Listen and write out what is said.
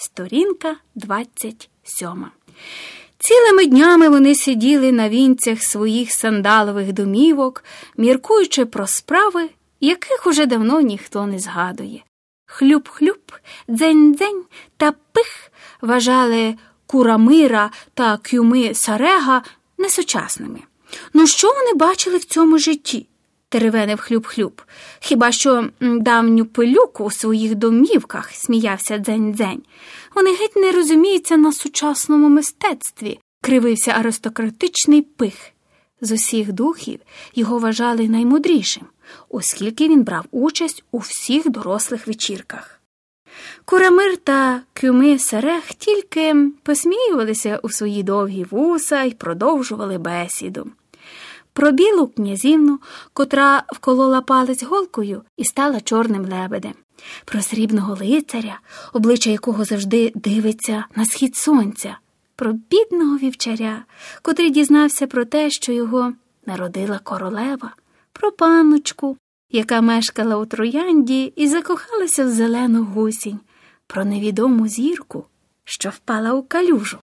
Сторінка 27. Цілими днями вони сиділи на вінцях своїх сандалових домівок, міркуючи про справи, яких уже давно ніхто не згадує. Хлюп-хлюп, дзень-дзень та пих вважали курамира та кюми Сарега несучасними. Ну, що вони бачили в цьому житті? Теревенив хлюб-хлюб. Хіба що давню пилюку у своїх домівках, сміявся дзень-дзень. Вони геть не розуміються на сучасному мистецтві, кривився аристократичний пих. З усіх духів його вважали наймудрішим, оскільки він брав участь у всіх дорослих вечірках. Курамир та кюми Серех тільки посміювалися у свої довгі вуса і продовжували бесіду про білу князівну, котра вколола палець голкою і стала чорним лебедем, про срібного лицаря, обличчя якого завжди дивиться на схід сонця, про бідного вівчаря, котрий дізнався про те, що його народила королева, про панночку, яка мешкала у троянді і закохалася в зелену гусінь, про невідому зірку, що впала у калюжу.